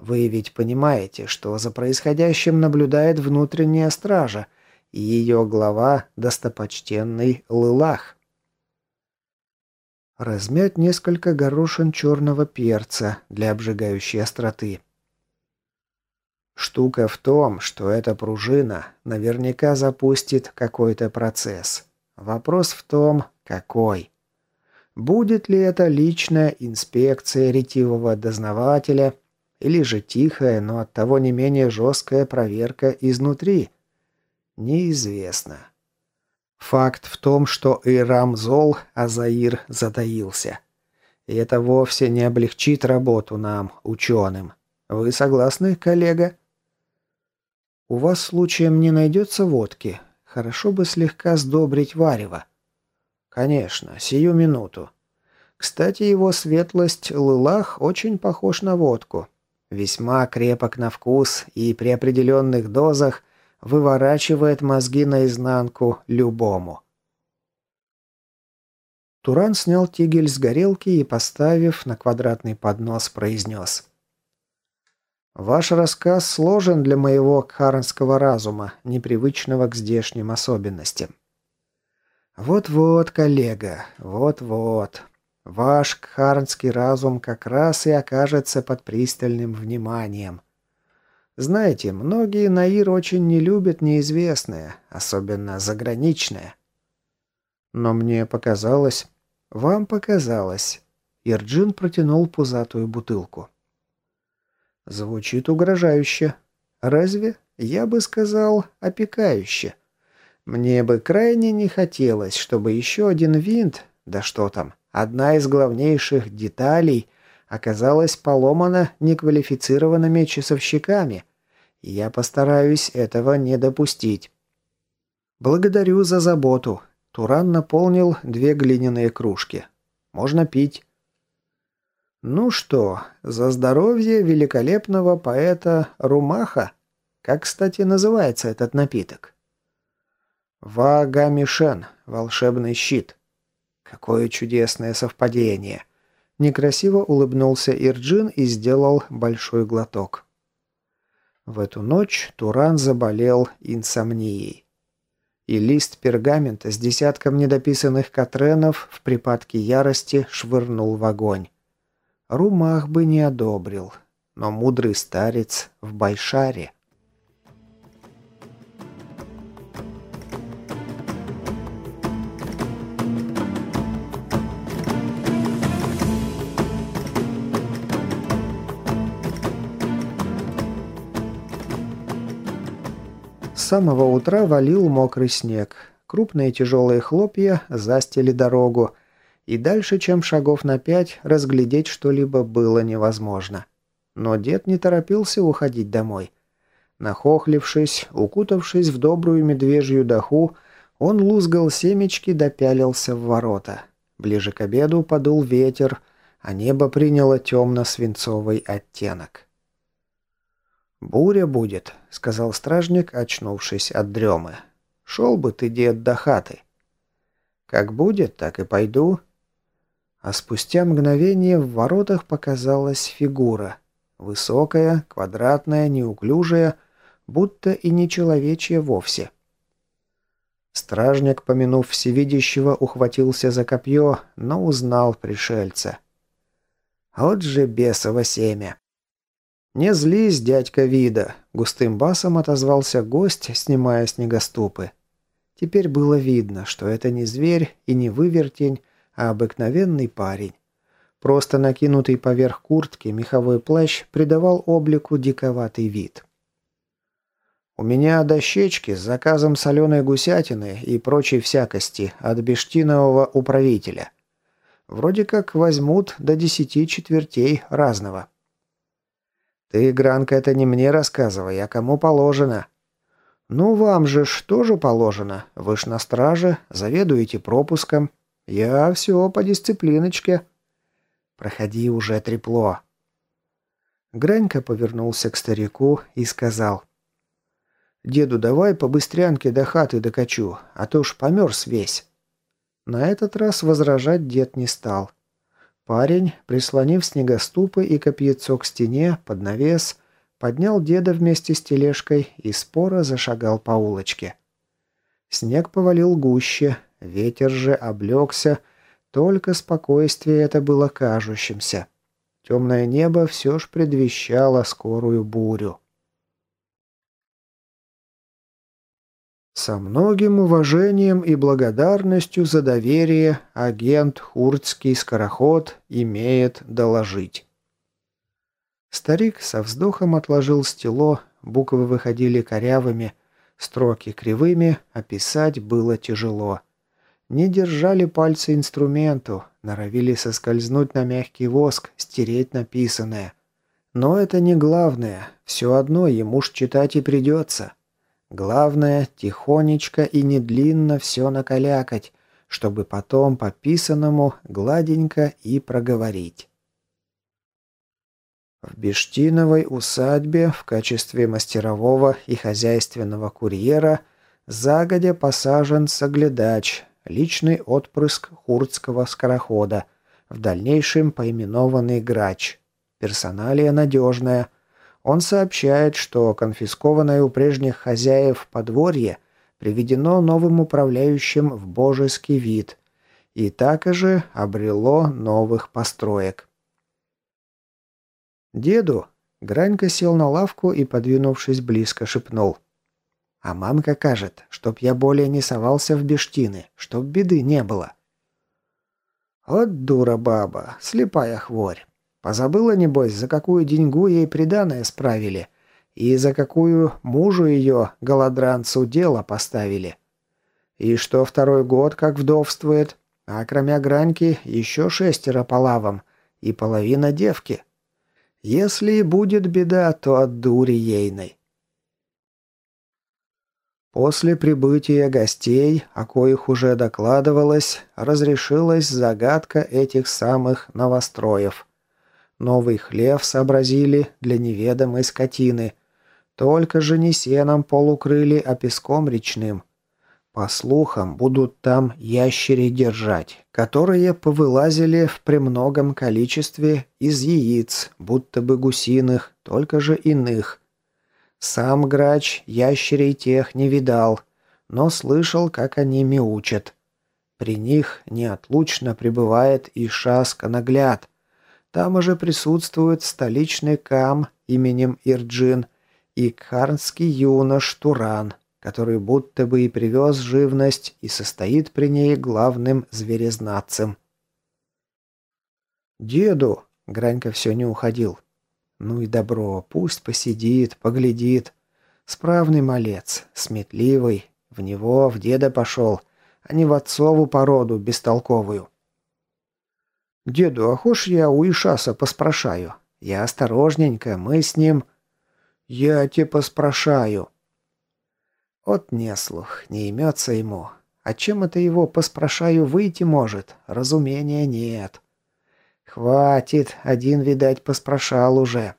вы ведь понимаете, что за происходящим наблюдает внутренняя стража и ее глава – достопочтенный Лылах. Размять несколько горошин черного перца для обжигающей остроты. Штука в том, что эта пружина наверняка запустит какой-то процесс. Вопрос в том, какой. Будет ли это личная инспекция ретивого дознавателя – или же тихая, но оттого не менее жесткая проверка изнутри? Неизвестно. Факт в том, что Ирам зол, а Заир затаился. И это вовсе не облегчит работу нам, ученым. Вы согласны, коллега? У вас случаем не найдется водки? Хорошо бы слегка сдобрить варево. Конечно, сию минуту. Кстати, его светлость Лылах очень похож на водку. Весьма крепок на вкус и при определенных дозах выворачивает мозги наизнанку любому. Туран снял тигель с горелки и, поставив на квадратный поднос, произнес. «Ваш рассказ сложен для моего кхаранского разума, непривычного к здешним особенностям». «Вот-вот, коллега, вот-вот. Ваш кхарнский разум как раз и окажется под пристальным вниманием. Знаете, многие Наир очень не любят неизвестное, особенно заграничное. Но мне показалось... Вам показалось. Ирджин протянул пузатую бутылку. Звучит угрожающе. Разве? Я бы сказал, опекающе. Мне бы крайне не хотелось, чтобы еще один винт, да что там, Одна из главнейших деталей оказалась поломана неквалифицированными часовщиками, и я постараюсь этого не допустить. Благодарю за заботу. Туран наполнил две глиняные кружки. Можно пить. Ну что, за здоровье великолепного поэта Румаха. Как, кстати, называется этот напиток? Вагамишен, волшебный щит. Какое чудесное совпадение. Некрасиво улыбнулся Ирджин и сделал большой глоток. В эту ночь Туран заболел инсомнией. И лист пергамента с десятком недописанных катренов в припадке ярости швырнул в огонь. Румах бы не одобрил, но мудрый старец в Байшаре – самого утра валил мокрый снег. Крупные тяжелые хлопья застили дорогу, и дальше, чем шагов на пять, разглядеть что-либо было невозможно. Но дед не торопился уходить домой. Нахохлившись, укутавшись в добрую медвежью доху, он лузгал семечки, допялился в ворота. Ближе к обеду подул ветер, а небо приняло темно-свинцовый оттенок. «Буря будет», — сказал стражник, очнувшись от дремы. «Шел бы ты, дед, до хаты». «Как будет, так и пойду». А спустя мгновение в воротах показалась фигура. Высокая, квадратная, неуклюжая, будто и не человечья вовсе. Стражник, помянув всевидящего, ухватился за копье, но узнал пришельца. Вот же бесово семя. «Не злись, дядька Вида», — густым басом отозвался гость, снимая снегоступы. Теперь было видно, что это не зверь и не вывертень, а обыкновенный парень. Просто накинутый поверх куртки меховой плащ придавал облику диковатый вид. «У меня дощечки с заказом соленой гусятины и прочей всякости от бештинового управителя. Вроде как возьмут до десяти четвертей разного». «Ты, Гранка, это не мне рассказывай, а кому положено». «Ну, вам же ж тоже положено. Вы ж на страже, заведуете пропуском. Я все по дисциплиночке». Проходи уже трепло». Гранька повернулся к старику и сказал. «Деду, давай по быстрянке до хаты докачу, а то уж померз весь». На этот раз возражать дед не стал. Парень, прислонив снегоступы и копьецо к стене под навес, поднял деда вместе с тележкой и споро зашагал по улочке. Снег повалил гуще, ветер же облегся, только спокойствие это было кажущимся. Темное небо все ж предвещало скорую бурю. Со многим уважением и благодарностью за доверие агент Хурцкий скороход имеет доложить. Старик со вздохом отложил стело, буквы выходили корявыми, строки кривыми, а писать было тяжело. Не держали пальцы инструменту, норовили соскользнуть на мягкий воск, стереть написанное. Но это не главное, все одно ему ж читать и придется. Главное, тихонечко и не длинно все накалякать, чтобы потом по писанному гладенько и проговорить. В Бештиновой усадьбе в качестве мастерового и хозяйственного курьера загодя посажен соглядач, личный отпрыск хурцкого скорохода, в дальнейшем поименованный Грач. Персоналия надежная. Он сообщает, что конфискованное у прежних хозяев подворье приведено новым управляющим в божеский вид и так же обрело новых построек. Деду Гранька сел на лавку и, подвинувшись близко, шепнул – а мамка кажет, чтоб я более не совался в бештины, чтоб беды не было. Вот дура баба, слепая хворь. Позабыла, небось, за какую деньгу ей приданое справили, и за какую мужу ее, голодранцу, дело поставили. И что второй год как вдовствует, а кроме граньки еще шестеро по лавам и половина девки. Если и будет беда, то от дури ейной. После прибытия гостей, о коих уже докладывалось, разрешилась загадка этих самых новостроев. Новый хлев сообразили для неведомой скотины. Только же не сеном полукрыли, а песком речным. По слухам, будут там ящери держать, которые повылазили в премногом количестве из яиц, будто бы гусиных, только же иных, сам грач ящерей тех не видал, но слышал, как они мяучат. При них неотлучно пребывает и шаска-нагляд. Там уже присутствует столичный кам именем Ирджин и кхарнский юнош Туран, который будто бы и привез живность и состоит при ней главным зверезнатцем. «Деду!» — Гранька все не уходил. Ну и добро, пусть посидит, поглядит. Справный малец, сметливый, в него, в деда пошел, а не в отцову породу бестолковую. «Деду, а хошь я у Ишаса поспрашаю? Я осторожненько, мы с ним...» «Я те поспрашаю». От неслух, не имется ему. А чем это его поспрашаю выйти может? Разумения нет. Хватит, один, видать, поспрашал уже.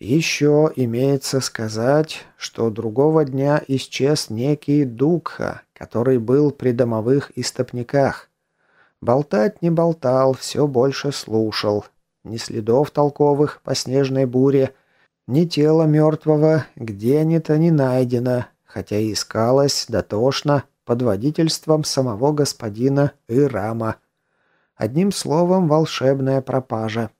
Еще имеется сказать, что другого дня исчез некий Дукха, который был при домовых истопниках. Болтать не болтал, все больше слушал. Ни следов толковых по снежной буре, ни тела мертвого где-нибудь не найдено, хотя и искалось дотошно под водительством самого господина Ирама. Одним словом, волшебная пропажа.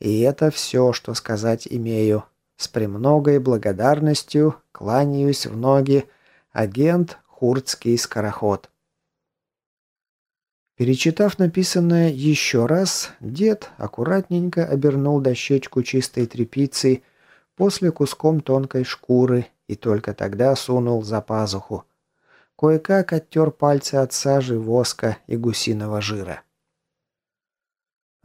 И это все, что сказать имею. С премногой благодарностью кланяюсь в ноги агент Хурцкий скороход. Перечитав написанное еще раз, дед аккуратненько обернул дощечку чистой тряпицей, после куском тонкой шкуры и только тогда сунул за пазуху. Кое-как оттер пальцы от сажи, воска и гусиного жира.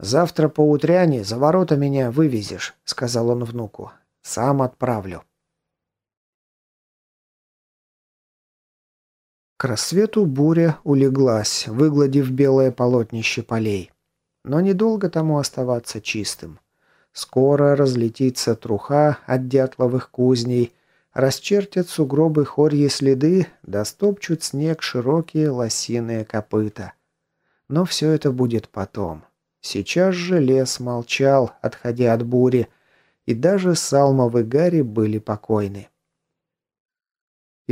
«Завтра по утряне за ворота меня вывезешь», — сказал он внуку. «Сам отправлю». К рассвету буря улеглась, выгладив белое полотнище полей. Но недолго тому оставаться чистым. Скоро разлетится труха от дятловых кузней, расчертят сугробы хорьи следы, достопчут снег широкие лосиные копыта. Но все это будет потом. Сейчас же лес молчал, отходя от бури, и даже Салмов и Гарри были покойны.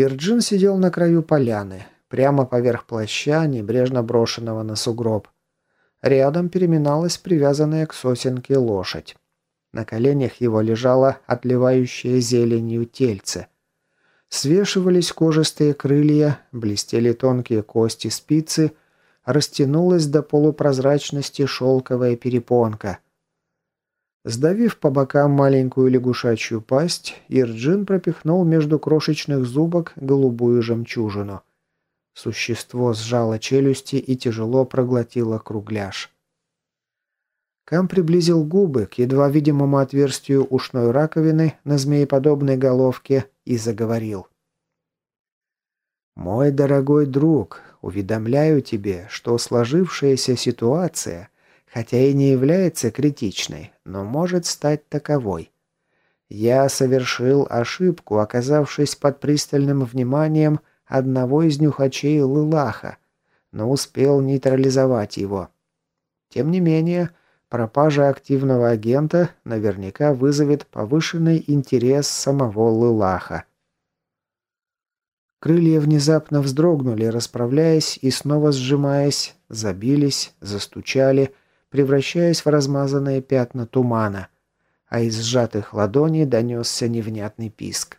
Ирджин сидел на краю поляны, прямо поверх плаща, небрежно брошенного на сугроб. Рядом переминалась привязанная к сосенке лошадь. На коленях его лежало отливающее зеленью тельце. Свешивались кожистые крылья, блестели тонкие кости спицы — растянулась до полупрозрачности шелковая перепонка. Сдавив по бокам маленькую лягушачью пасть, Ирджин пропихнул между крошечных зубок голубую жемчужину. Существо сжало челюсти и тяжело проглотило кругляш. Кам приблизил губы к едва видимому отверстию ушной раковины на змееподобной головке и заговорил. «Мой дорогой друг, уведомляю тебе, что сложившаяся ситуация, хотя и не является критичной, но может стать таковой. Я совершил ошибку, оказавшись под пристальным вниманием одного из нюхачей Лылаха, но успел нейтрализовать его. Тем не менее, пропажа активного агента наверняка вызовет повышенный интерес самого Лылаха. Крылья внезапно вздрогнули, расправляясь и снова сжимаясь, забились, застучали, превращаясь в размазанные пятна тумана, а из сжатых ладоней донесся невнятный писк.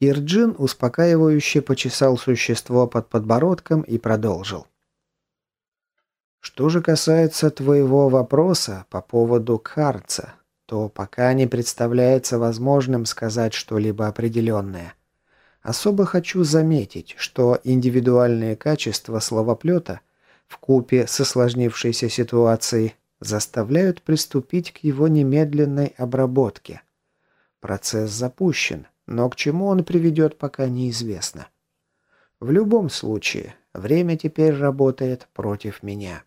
Ирджин успокаивающе почесал существо под подбородком и продолжил. Что же касается твоего вопроса по поводу Кхарца, то пока не представляется возможным сказать что-либо определенное. Особо хочу заметить, что индивидуальные качества словоплета в купе с осложнившейся ситуацией заставляют приступить к его немедленной обработке. Процесс запущен, но к чему он приведет, пока неизвестно. В любом случае, время теперь работает против меня.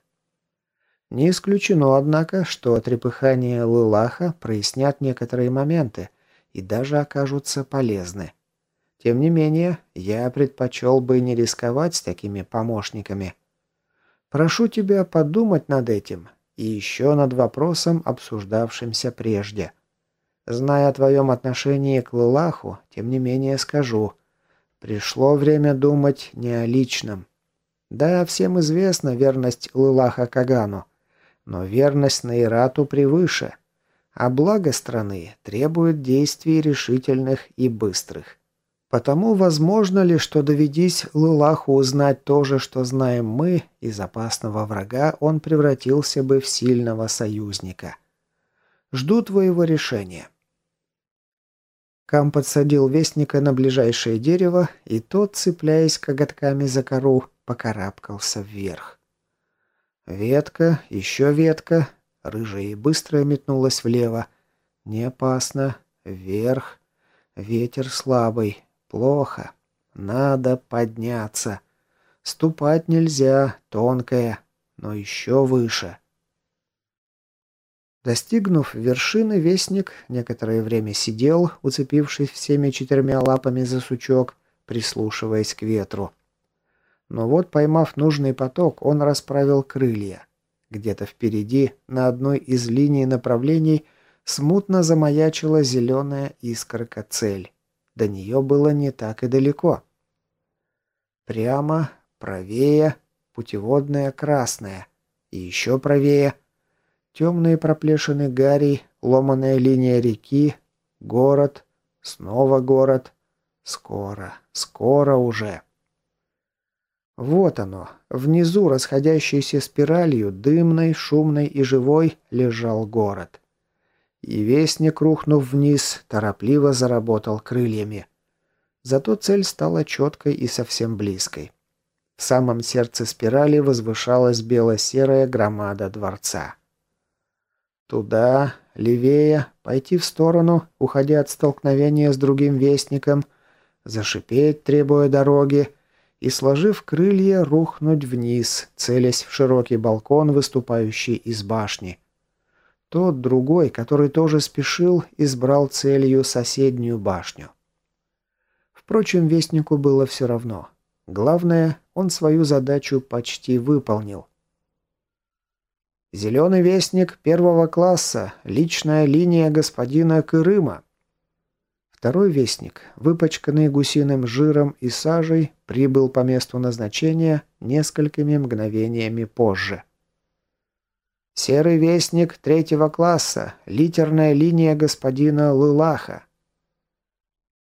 Не исключено, однако, что трепыхания Лылаха прояснят некоторые моменты и даже окажутся полезны. Тем не менее, я предпочел бы не рисковать с такими помощниками. Прошу тебя подумать над этим и еще над вопросом, обсуждавшимся прежде. Зная о твоем отношении к Лылаху, тем не менее скажу. Пришло время думать не о личном. Да, всем известна верность Лылаха Кагану, но верность Наирату превыше, а благо страны требует действий решительных и быстрых. Потому возможно ли, что доведись Лулаху узнать то же, что знаем мы, из опасного врага он превратился бы в сильного союзника? Жду твоего решения. Кам подсадил вестника на ближайшее дерево, и тот, цепляясь коготками за кору, покарабкался вверх. Ветка, еще ветка, рыжая и быстро метнулась влево. Не опасно. Вверх. Ветер слабый, Плохо. Надо подняться. Ступать нельзя, тонкая. но еще выше. Достигнув вершины, вестник некоторое время сидел, уцепившись всеми четырьмя лапами за сучок, прислушиваясь к ветру. Но вот, поймав нужный поток, он расправил крылья. Где-то впереди, на одной из линий направлений, смутно замаячила зеленая искорка цель. До нее было не так и далеко. Прямо, правее, путеводная красная. И еще правее. Темные проплешины гарей, ломаная линия реки, город, снова город. Скоро, скоро уже. Вот оно. Внизу, расходящейся спиралью, дымной, шумной и живой, лежал город. И вестник, рухнув вниз, торопливо заработал крыльями. Зато цель стала четкой и совсем близкой. В самом сердце спирали возвышалась бело-серая громада дворца. Туда, левее, пойти в сторону, уходя от столкновения с другим вестником, зашипеть, требуя дороги, и, сложив крылья, рухнуть вниз, целясь в широкий балкон, выступающий из башни. Тот другой, который тоже спешил, избрал целью соседнюю башню. Впрочем, Вестнику было все равно. Главное, он свою задачу почти выполнил. «Зеленый вестник первого класса, личная линия господина Кырыма», Второй вестник, выпачканный гусиным жиром и сажей, прибыл по месту назначения несколькими мгновениями позже. Серый вестник третьего класса, литерная линия господина Лылаха.